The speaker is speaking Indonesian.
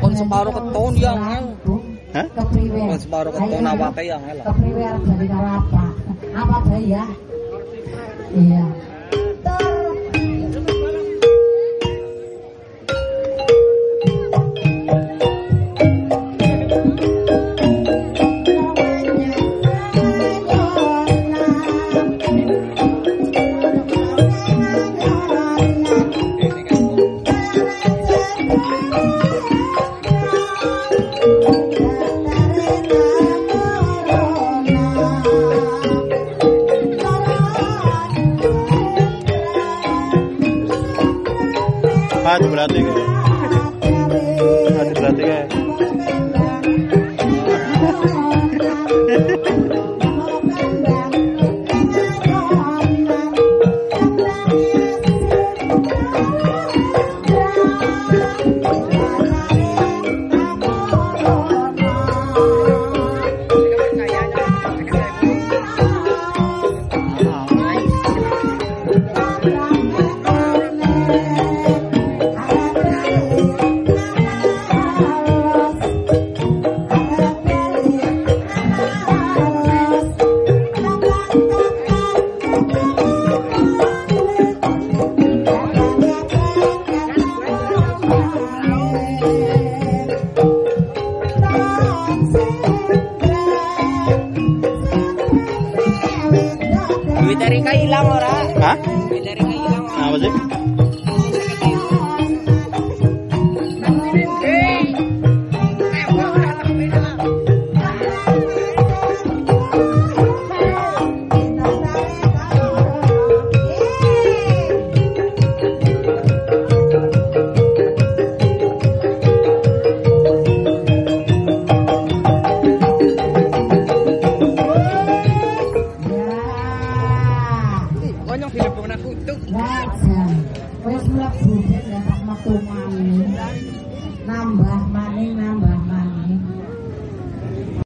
Kon separuh keton ya ngel. Hah? Kon separuh keton awake ya ngel. Kepriwe arep karo apa? Apa deh ya? Iya. Duit dari ilang ora? Hah? Duit dari ilang ora? Apa sih? jam. Wis mlebu nek nambah maning nambah